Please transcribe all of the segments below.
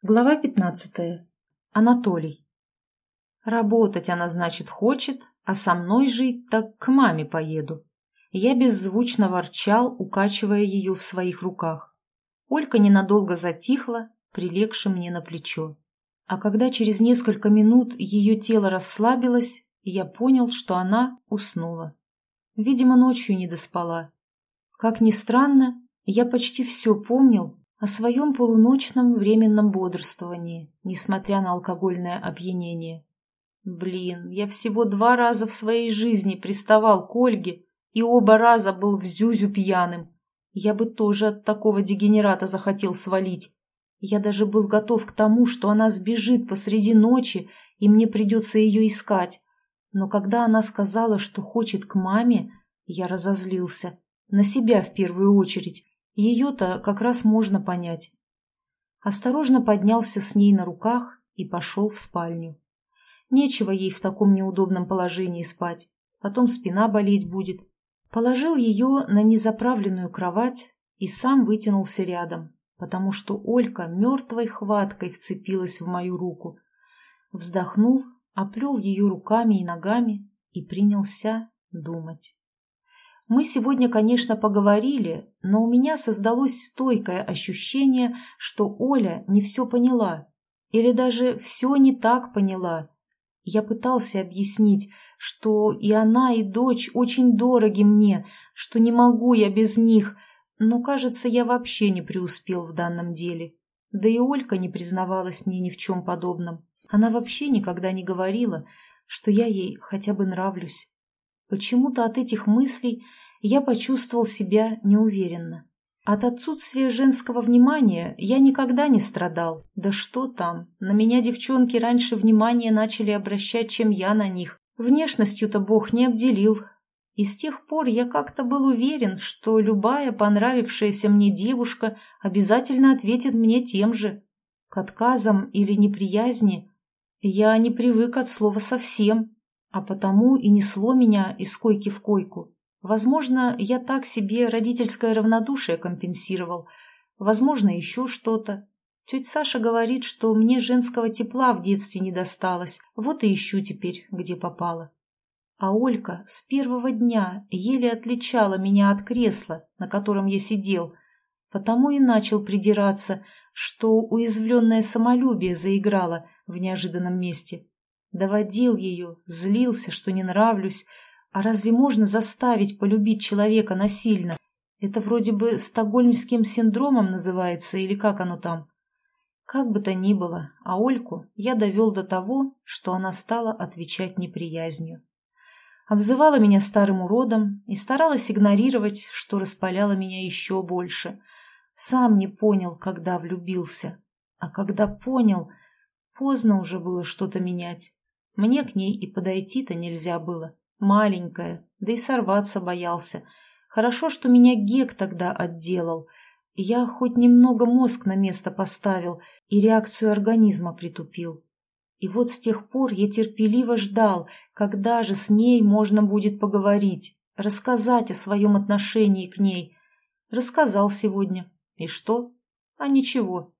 Глава 15. Анатолий. Работать она, значит, хочет, а со мной жить так к маме поеду. Я беззвучно ворчал, укачивая ее в своих руках. Олька ненадолго затихла, прилегши мне на плечо. А когда через несколько минут ее тело расслабилось, я понял, что она уснула. Видимо, ночью не доспала. Как ни странно, я почти все помнил, о своем полуночном временном бодрствовании, несмотря на алкогольное опьянение. Блин, я всего два раза в своей жизни приставал к Ольге, и оба раза был в зюзю пьяным. Я бы тоже от такого дегенерата захотел свалить. Я даже был готов к тому, что она сбежит посреди ночи, и мне придется ее искать. Но когда она сказала, что хочет к маме, я разозлился. На себя в первую очередь. Ее-то как раз можно понять. Осторожно поднялся с ней на руках и пошел в спальню. Нечего ей в таком неудобном положении спать, потом спина болеть будет. Положил ее на незаправленную кровать и сам вытянулся рядом, потому что Олька мертвой хваткой вцепилась в мою руку. Вздохнул, оплел ее руками и ногами и принялся думать. Мы сегодня, конечно, поговорили, но у меня создалось стойкое ощущение, что Оля не все поняла. Или даже все не так поняла. Я пытался объяснить, что и она, и дочь очень дороги мне, что не могу я без них, но, кажется, я вообще не преуспел в данном деле. Да и Олька не признавалась мне ни в чем подобном. Она вообще никогда не говорила, что я ей хотя бы нравлюсь. Почему-то от этих мыслей я почувствовал себя неуверенно. От отсутствия женского внимания я никогда не страдал. Да что там, на меня девчонки раньше внимание начали обращать, чем я на них. Внешностью-то Бог не обделил. И с тех пор я как-то был уверен, что любая понравившаяся мне девушка обязательно ответит мне тем же. К отказам или неприязни я не привык от слова совсем, а потому и несло меня из койки в койку. Возможно, я так себе родительское равнодушие компенсировал. Возможно, еще что-то. Тетя Саша говорит, что мне женского тепла в детстве не досталось. Вот и ищу теперь, где попало. А Олька с первого дня еле отличала меня от кресла, на котором я сидел, потому и начал придираться, что уязвленное самолюбие заиграло в неожиданном месте. Доводил ее, злился, что не нравлюсь, а разве можно заставить полюбить человека насильно? Это вроде бы стокгольмским синдромом называется, или как оно там? Как бы то ни было, а Ольку я довел до того, что она стала отвечать неприязнью. Обзывала меня старым уродом и старалась игнорировать, что распаляло меня еще больше. Сам не понял, когда влюбился. А когда понял, поздно уже было что-то менять. Мне к ней и подойти-то нельзя было. Маленькая, да и сорваться боялся. Хорошо, что меня Гек тогда отделал. Я хоть немного мозг на место поставил и реакцию организма притупил. И вот с тех пор я терпеливо ждал, когда же с ней можно будет поговорить, рассказать о своем отношении к ней. Рассказал сегодня. И что? А ничего.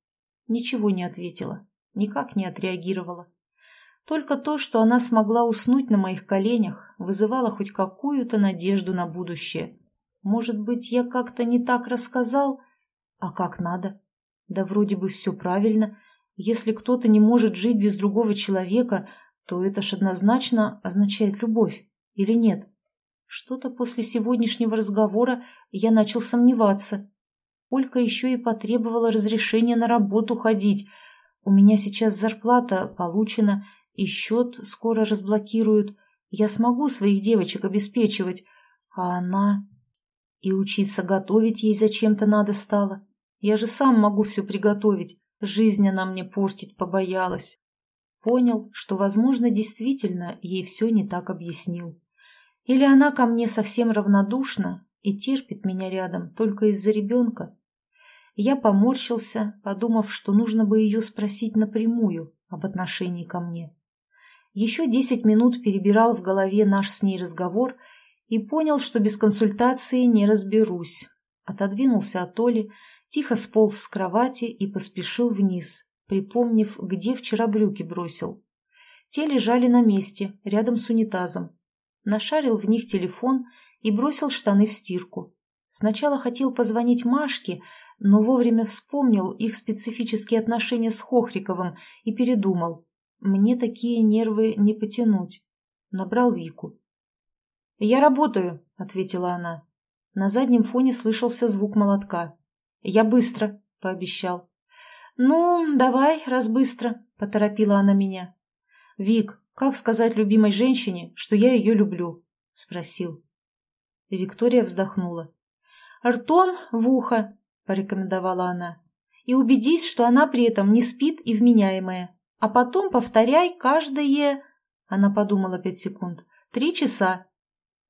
Ничего не ответила, никак не отреагировала. Только то, что она смогла уснуть на моих коленях, вызывало хоть какую-то надежду на будущее. Может быть, я как-то не так рассказал? А как надо? Да вроде бы все правильно. Если кто-то не может жить без другого человека, то это ж однозначно означает любовь. Или нет? Что-то после сегодняшнего разговора я начал сомневаться. Олька еще и потребовала разрешения на работу ходить. У меня сейчас зарплата получена, и счет скоро разблокируют. Я смогу своих девочек обеспечивать, а она... И учиться готовить ей зачем-то надо стало. Я же сам могу все приготовить. Жизнь она мне портить побоялась. Понял, что, возможно, действительно ей все не так объяснил. Или она ко мне совсем равнодушна и терпит меня рядом только из-за ребенка. Я поморщился, подумав, что нужно бы ее спросить напрямую об отношении ко мне. Еще десять минут перебирал в голове наш с ней разговор и понял, что без консультации не разберусь. Отодвинулся от Оли, тихо сполз с кровати и поспешил вниз, припомнив, где вчера брюки бросил. Те лежали на месте, рядом с унитазом. Нашарил в них телефон и бросил штаны в стирку. Сначала хотел позвонить Машке, но вовремя вспомнил их специфические отношения с Хохриковым и передумал. Мне такие нервы не потянуть. Набрал Вику. «Я работаю», — ответила она. На заднем фоне слышался звук молотка. «Я быстро», — пообещал. «Ну, давай, раз быстро», — поторопила она меня. «Вик, как сказать любимой женщине, что я ее люблю?» — спросил. Виктория вздохнула. «Ртом в ухо», — порекомендовала она. «И убедись, что она при этом не спит и вменяемая. А потом повторяй каждое...» Она подумала пять секунд. «Три часа».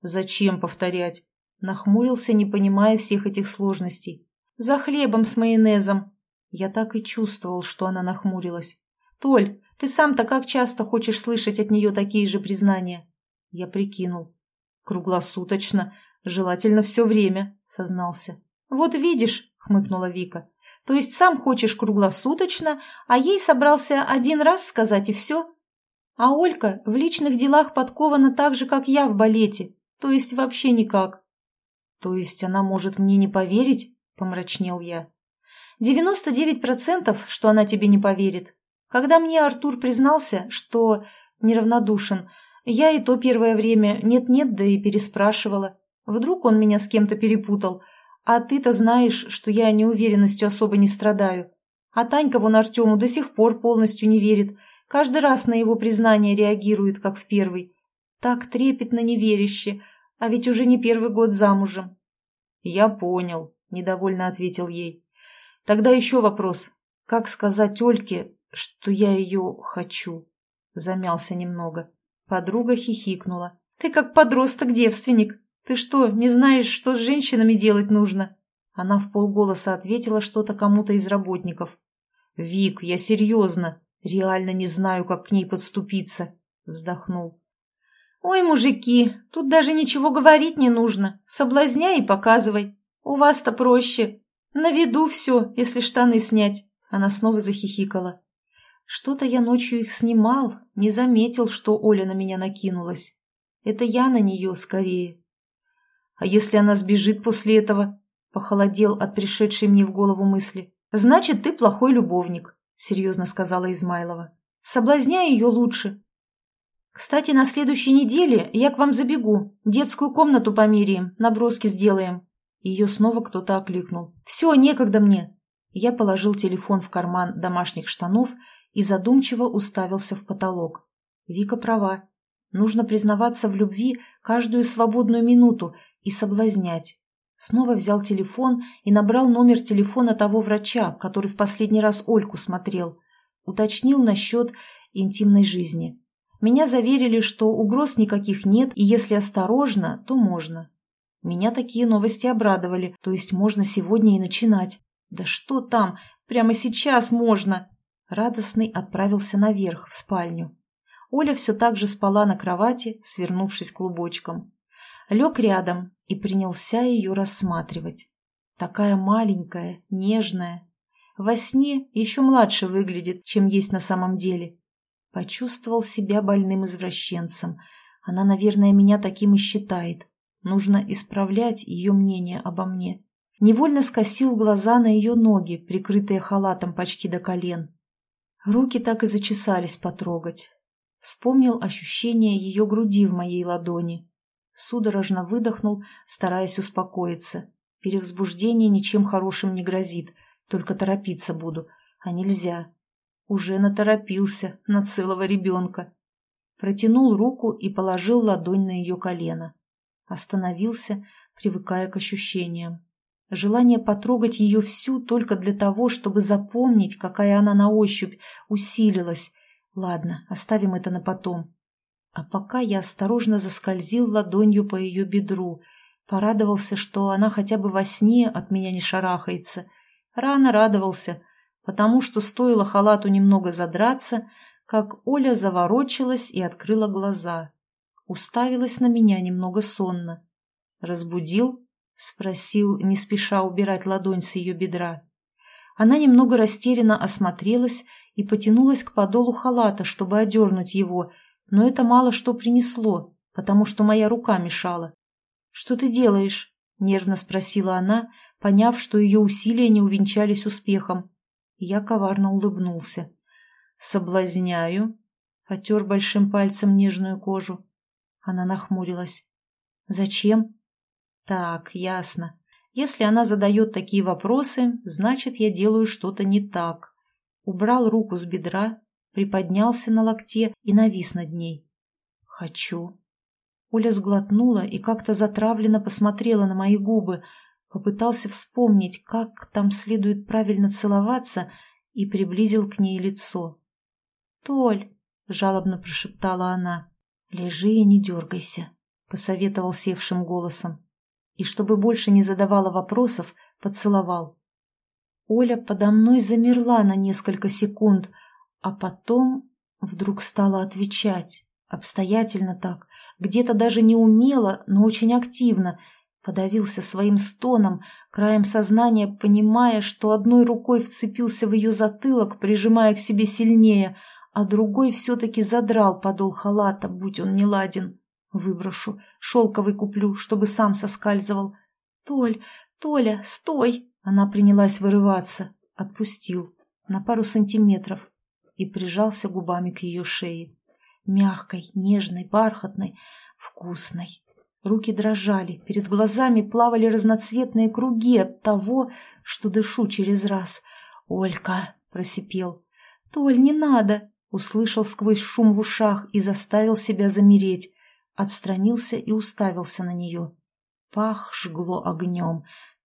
«Зачем повторять?» Нахмурился, не понимая всех этих сложностей. «За хлебом с майонезом». Я так и чувствовал, что она нахмурилась. «Толь, ты сам-то как часто хочешь слышать от нее такие же признания?» Я прикинул. «Круглосуточно. Желательно все время», — сознался. «Вот видишь», — хмыкнула Вика. «То есть сам хочешь круглосуточно, а ей собрался один раз сказать и все?» А Олька в личных делах подкована так же, как я в балете, то есть вообще никак. То есть она может мне не поверить? Помрачнел я. Девяносто девять процентов, что она тебе не поверит. Когда мне Артур признался, что неравнодушен, я и то первое время нет-нет, да и переспрашивала. Вдруг он меня с кем-то перепутал. А ты-то знаешь, что я неуверенностью особо не страдаю. А Танька вон Артему до сих пор полностью не верит, Каждый раз на его признание реагирует, как в первый. Так трепетно неверяще, а ведь уже не первый год замужем. «Я понял», — недовольно ответил ей. «Тогда еще вопрос. Как сказать Ольке, что я ее хочу?» Замялся немного. Подруга хихикнула. «Ты как подросток-девственник. Ты что, не знаешь, что с женщинами делать нужно?» Она в полголоса ответила что-то кому-то из работников. «Вик, я серьезно. Реально не знаю, как к ней подступиться, вздохнул. Ой, мужики, тут даже ничего говорить не нужно. Соблазняй и показывай. У вас-то проще. На виду все, если штаны снять. Она снова захихикала. Что-то я ночью их снимал, не заметил, что Оля на меня накинулась. Это я на нее скорее. А если она сбежит после этого? Похолодел от пришедшей мне в голову мысли. Значит, ты плохой любовник серьезно сказала Измайлова. «Соблазняй ее лучше». «Кстати, на следующей неделе я к вам забегу. Детскую комнату померяем, наброски сделаем». Ее снова кто-то окликнул. «Все, некогда мне». Я положил телефон в карман домашних штанов и задумчиво уставился в потолок. Вика права. Нужно признаваться в любви каждую свободную минуту и соблазнять. Снова взял телефон и набрал номер телефона того врача, который в последний раз Ольку смотрел. Уточнил насчет интимной жизни. Меня заверили, что угроз никаких нет, и если осторожно, то можно. Меня такие новости обрадовали, то есть можно сегодня и начинать. Да что там, прямо сейчас можно. Радостный отправился наверх, в спальню. Оля все так же спала на кровати, свернувшись клубочком. Лег рядом, и принялся ее рассматривать. Такая маленькая, нежная. Во сне еще младше выглядит, чем есть на самом деле. Почувствовал себя больным извращенцем. Она, наверное, меня таким и считает. Нужно исправлять ее мнение обо мне. Невольно скосил глаза на ее ноги, прикрытые халатом почти до колен. Руки так и зачесались потрогать. Вспомнил ощущение ее груди в моей ладони, Судорожно выдохнул, стараясь успокоиться. Перевзбуждение ничем хорошим не грозит, только торопиться буду. А нельзя. Уже наторопился на целого ребенка. Протянул руку и положил ладонь на ее колено. Остановился, привыкая к ощущениям. Желание потрогать ее всю только для того, чтобы запомнить, какая она на ощупь, усилилось. Ладно, оставим это на потом. А пока я осторожно заскользил ладонью по ее бедру, порадовался, что она хотя бы во сне от меня не шарахается. Рано радовался, потому что стоило халату немного задраться, как Оля заворочилась и открыла глаза. Уставилась на меня немного сонно. «Разбудил?» — спросил, не спеша убирать ладонь с ее бедра. Она немного растерянно осмотрелась и потянулась к подолу халата, чтобы одернуть его, но это мало что принесло, потому что моя рука мешала. «Что ты делаешь?» — нервно спросила она, поняв, что ее усилия не увенчались успехом. Я коварно улыбнулся. «Соблазняю», — потер большим пальцем нежную кожу. Она нахмурилась. «Зачем?» «Так, ясно. Если она задает такие вопросы, значит, я делаю что-то не так». Убрал руку с бедра, приподнялся на локте и навис над ней. «Хочу». Оля сглотнула и как-то затравленно посмотрела на мои губы, попытался вспомнить, как там следует правильно целоваться, и приблизил к ней лицо. «Толь!» — жалобно прошептала она. «Лежи и не дергайся», — посоветовал севшим голосом. И чтобы больше не задавала вопросов, поцеловал. Оля подо мной замерла на несколько секунд, а потом вдруг стала отвечать, обстоятельно так, где-то даже не умело, но очень активно, подавился своим стоном, краем сознания понимая, что одной рукой вцепился в ее затылок, прижимая к себе сильнее, а другой все-таки задрал подол халата, будь он не ладен. Выброшу, шелковый куплю, чтобы сам соскальзывал. «Толь, Толя, стой!» Она принялась вырываться. Отпустил. На пару сантиметров. И прижался губами к ее шее. Мягкой, нежной, бархатной, вкусной. Руки дрожали, перед глазами плавали разноцветные круги от того, что дышу через раз. «Олька!» — просипел. «Толь, не надо!» — услышал сквозь шум в ушах и заставил себя замереть. Отстранился и уставился на нее. Пах жгло огнем.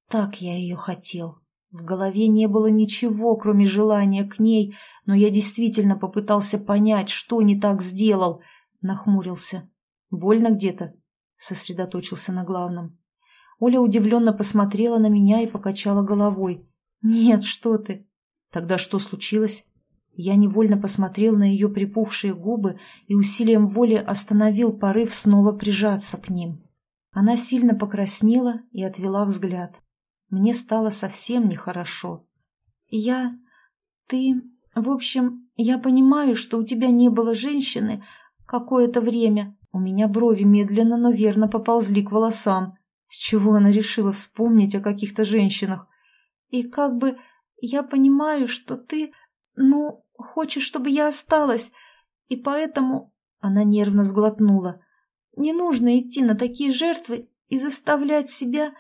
Так я ее хотел. В голове не было ничего, кроме желания к ней, но я действительно попытался понять, что не так сделал. Нахмурился. «Больно где-то?» Сосредоточился на главном. Оля удивленно посмотрела на меня и покачала головой. «Нет, что ты!» «Тогда что случилось?» Я невольно посмотрел на ее припухшие губы и усилием воли остановил порыв снова прижаться к ним. Она сильно покраснела и отвела взгляд. Мне стало совсем нехорошо. «Я... ты... в общем, я понимаю, что у тебя не было женщины какое-то время». У меня брови медленно, но верно поползли к волосам. С чего она решила вспомнить о каких-то женщинах? «И как бы... я понимаю, что ты... ну, хочешь, чтобы я осталась, и поэтому...» Она нервно сглотнула. «Не нужно идти на такие жертвы и заставлять себя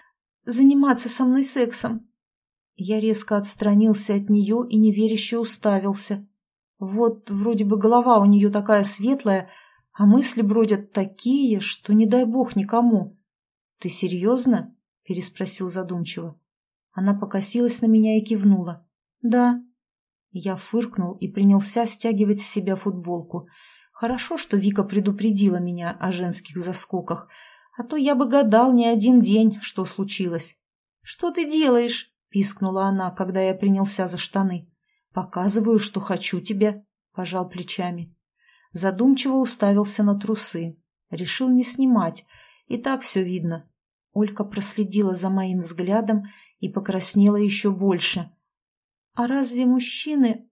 заниматься со мной сексом. Я резко отстранился от нее и неверяще уставился. Вот вроде бы голова у нее такая светлая, а мысли бродят такие, что не дай бог никому. «Ты серьезно?» – переспросил задумчиво. Она покосилась на меня и кивнула. «Да». Я фыркнул и принялся стягивать с себя футболку. Хорошо, что Вика предупредила меня о женских заскоках – а то я бы гадал не один день, что случилось. «Что ты делаешь?» – пискнула она, когда я принялся за штаны. «Показываю, что хочу тебя», – пожал плечами. Задумчиво уставился на трусы. Решил не снимать, и так все видно. Олька проследила за моим взглядом и покраснела еще больше. «А разве мужчины,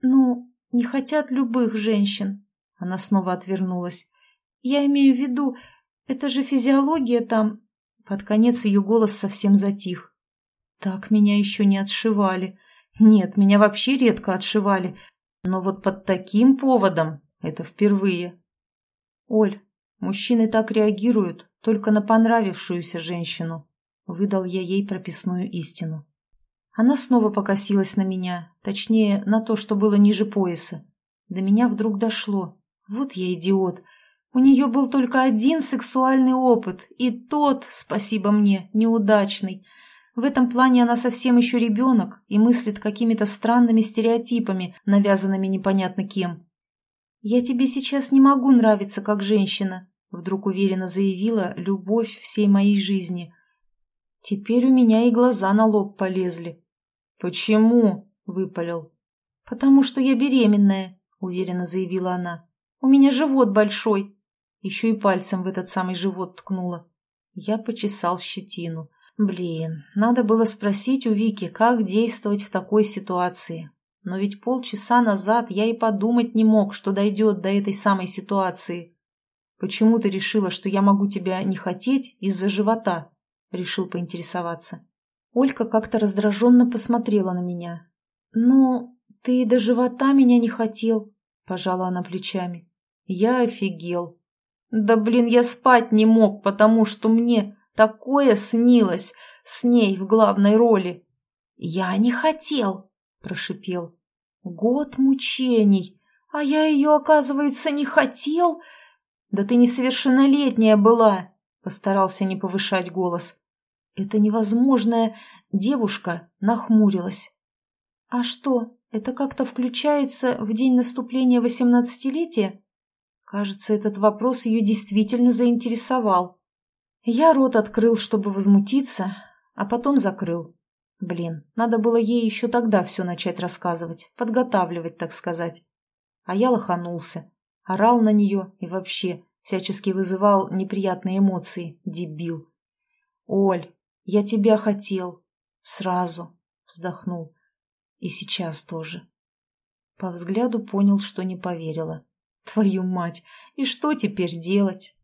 ну, не хотят любых женщин?» Она снова отвернулась. «Я имею в виду, это же физиология там...» Под конец ее голос совсем затих. «Так меня еще не отшивали. Нет, меня вообще редко отшивали. Но вот под таким поводом это впервые. Оль, мужчины так реагируют только на понравившуюся женщину. Выдал я ей прописную истину. Она снова покосилась на меня, точнее, на то, что было ниже пояса. До меня вдруг дошло. Вот я идиот. У нее был только один сексуальный опыт, и тот, спасибо мне, неудачный. В этом плане она совсем еще ребенок и мыслит какими-то странными стереотипами, навязанными непонятно кем. «Я тебе сейчас не могу нравиться как женщина», — вдруг уверенно заявила любовь всей моей жизни. Теперь у меня и глаза на лоб полезли. «Почему?» — выпалил. «Потому что я беременная», — уверенно заявила она. «У меня живот большой». Еще и пальцем в этот самый живот ткнула. Я почесал щетину. Блин, надо было спросить у Вики, как действовать в такой ситуации. Но ведь полчаса назад я и подумать не мог, что дойдет до этой самой ситуации. Почему ты решила, что я могу тебя не хотеть из-за живота? Решил поинтересоваться. Олька как-то раздраженно посмотрела на меня. «Ну, ты до живота меня не хотел», — пожала она плечами. Я офигел. «Да блин, я спать не мог, потому что мне такое снилось с ней в главной роли». «Я не хотел», — прошипел. «Год мучений, а я ее, оказывается, не хотел?» «Да ты несовершеннолетняя была!» — постарался не повышать голос. Это невозможная девушка нахмурилась. «А что, это как-то включается в день наступления восемнадцатилетия?» Кажется, этот вопрос ее действительно заинтересовал. Я рот открыл, чтобы возмутиться, а потом закрыл. Блин, надо было ей еще тогда все начать рассказывать, подготавливать, так сказать. А я лоханулся, орал на нее и вообще всячески вызывал неприятные эмоции, дебил. «Оль, я тебя хотел. Сразу», — вздохнул. «И сейчас тоже». По взгляду понял, что не поверила. «Твою мать! И что теперь делать?»